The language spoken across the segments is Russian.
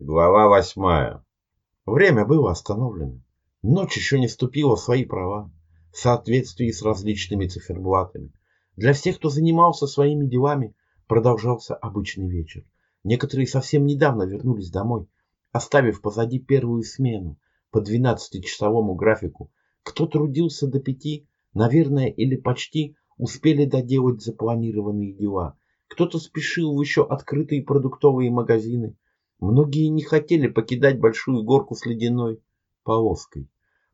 Глава восьмая. Время было остановлено. Ночь еще не вступила в свои права в соответствии с различными циферблатами. Для всех, кто занимался своими делами, продолжался обычный вечер. Некоторые совсем недавно вернулись домой, оставив позади первую смену по 12-часовому графику. Кто трудился до пяти, наверное, или почти успели доделать запланированные дела. Кто-то спешил в еще открытые продуктовые магазины, Многие не хотели покидать большую горку с ледяной полоской,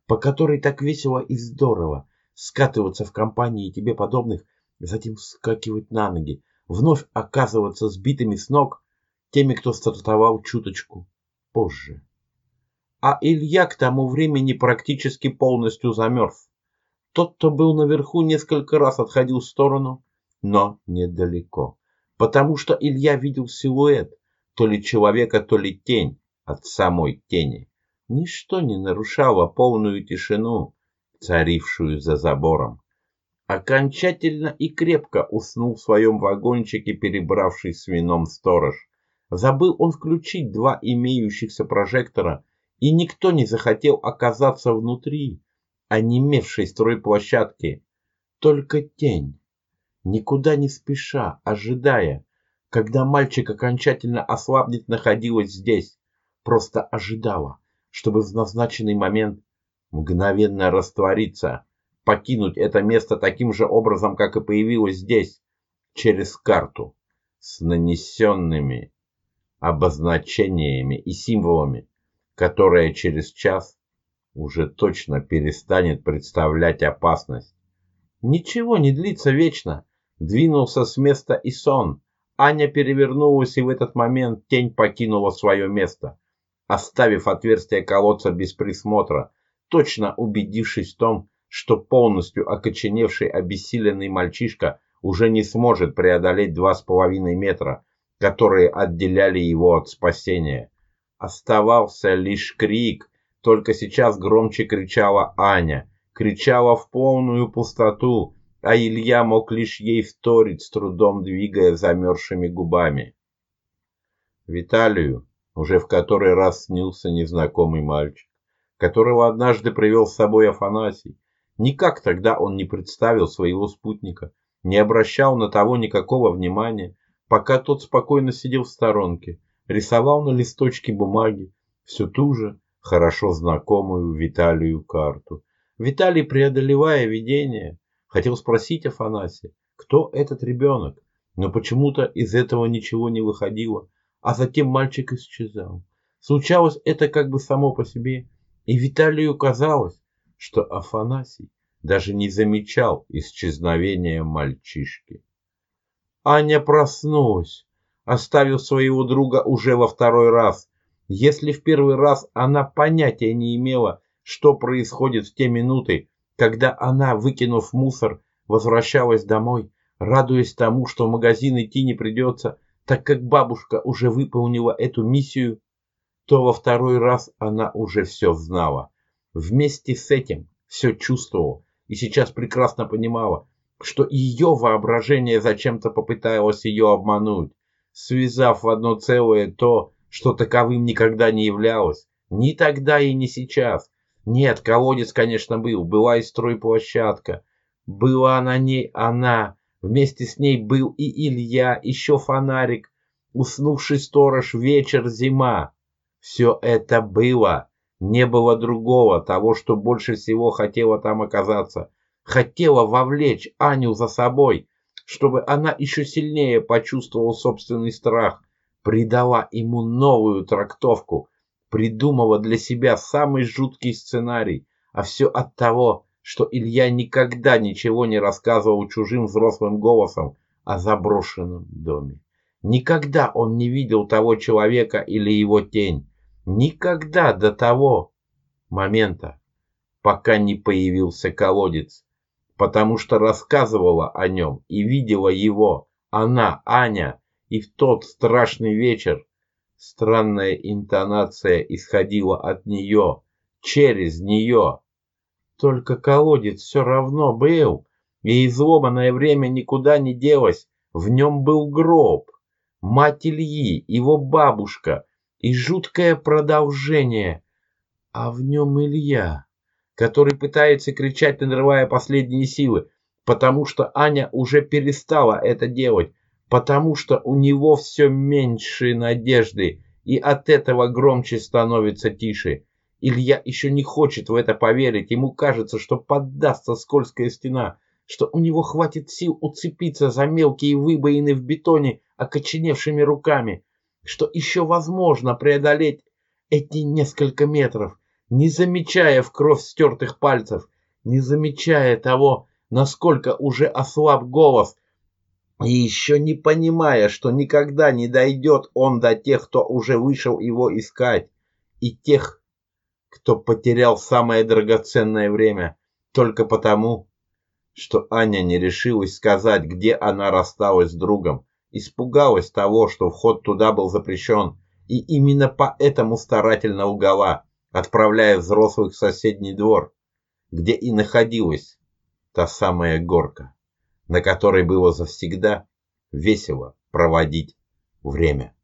по которой так весело и здорово скатываться в компании тебе подобных, затем скакивать на ноги, вновь оказываться сбитыми с ног теми, кто стартовал чуточку позже. А Илья к тому времени практически полностью замерз. Тот, кто был наверху, несколько раз отходил в сторону, но недалеко, потому что Илья видел силуэт, то ли человека, то ли тень от самой тени. Ничто не нарушало полную тишину, царившую за забором. Окончательно и крепко уснул в своем вагончике, перебравший с вином сторож. Забыл он включить два имеющихся прожектора, и никто не захотел оказаться внутри, онемевшей стройплощадки. Только тень, никуда не спеша, ожидая, когда мальчик окончательно ослабнет, находилась здесь, просто ожидала, чтобы в назначенный момент мгновенно раствориться, покинуть это место таким же образом, как и появилась здесь, через карту, с нанесенными обозначениями и символами, которая через час уже точно перестанет представлять опасность. Ничего не длится вечно. Двинулся с места и сон, Аня перевернулась, и в этот момент тень покинула свое место, оставив отверстие колодца без присмотра, точно убедившись в том, что полностью окоченевший обессиленный мальчишка уже не сможет преодолеть два с половиной метра, которые отделяли его от спасения. Оставался лишь крик, только сейчас громче кричала Аня, кричала в полную пустоту, а Илья мог лишь ей вторить, с трудом двигая замерзшими губами. Виталию уже в который раз снился незнакомый мальчик, которого однажды привел с собой Афанасий. Никак тогда он не представил своего спутника, не обращал на того никакого внимания, пока тот спокойно сидел в сторонке, рисовал на листочке бумаги всю ту же, хорошо знакомую Виталию карту. Виталий, преодолевая видение, Хотел спросить Афанасия, кто этот ребенок, но почему-то из этого ничего не выходило, а затем мальчик исчезал. Случалось это как бы само по себе, и Виталию казалось, что Афанасий даже не замечал исчезновения мальчишки. Аня проснулась, оставив своего друга уже во второй раз. Если в первый раз она понятия не имела, что происходит в те минуты, когда она, выкинув мусор, возвращалась домой, радуясь тому, что в магазин идти не придется, так как бабушка уже выполнила эту миссию, то во второй раз она уже все знала. Вместе с этим все чувствовала и сейчас прекрасно понимала, что ее воображение зачем-то попыталось ее обмануть, связав в одно целое то, что таковым никогда не являлось, ни тогда и не сейчас, нет, колодец, конечно, был. Была и стройплощадка. Была на ней она. Вместе с ней был и Илья, еще фонарик, уснувший сторож, вечер, зима. Все это было. Не было другого, того, что больше всего хотела там оказаться. Хотела вовлечь Аню за собой, чтобы она еще сильнее почувствовала собственный страх, придала ему новую трактовку – придумала для себя самый жуткий сценарий, а все от того, что Илья никогда ничего не рассказывал чужим взрослым голосом о заброшенном доме. Никогда он не видел того человека или его тень. Никогда до того момента, пока не появился колодец, потому что рассказывала о нем и видела его, она, Аня, и в тот страшный вечер, Странная интонация исходила от нее, через нее. Только колодец все равно был, и изломанное время никуда не делось. В нем был гроб, мать Ильи, его бабушка, и жуткое продолжение, а в нем Илья, который пытается кричать, надрывая последние силы, потому что Аня уже перестала это делать, потому что у него все меньше надежды, и от этого громче становится тише. Илья еще не хочет в это поверить, ему кажется, что поддастся скользкая стена, что у него хватит сил уцепиться за мелкие выбоины в бетоне окоченевшими руками, что еще возможно преодолеть эти несколько метров, не замечая в кровь стертых пальцев, не замечая того, насколько уже ослаб голос, и еще не понимая, что никогда не дойдет он до тех, кто уже вышел его искать, и тех, кто потерял самое драгоценное время только потому, что Аня не решилась сказать, где она рассталась с другом, испугалась того, что вход туда был запрещен, и именно поэтому старательно лгала, отправляя взрослых в соседний двор, где и находилась та самая горка, на которой было завсегда весело проводить время.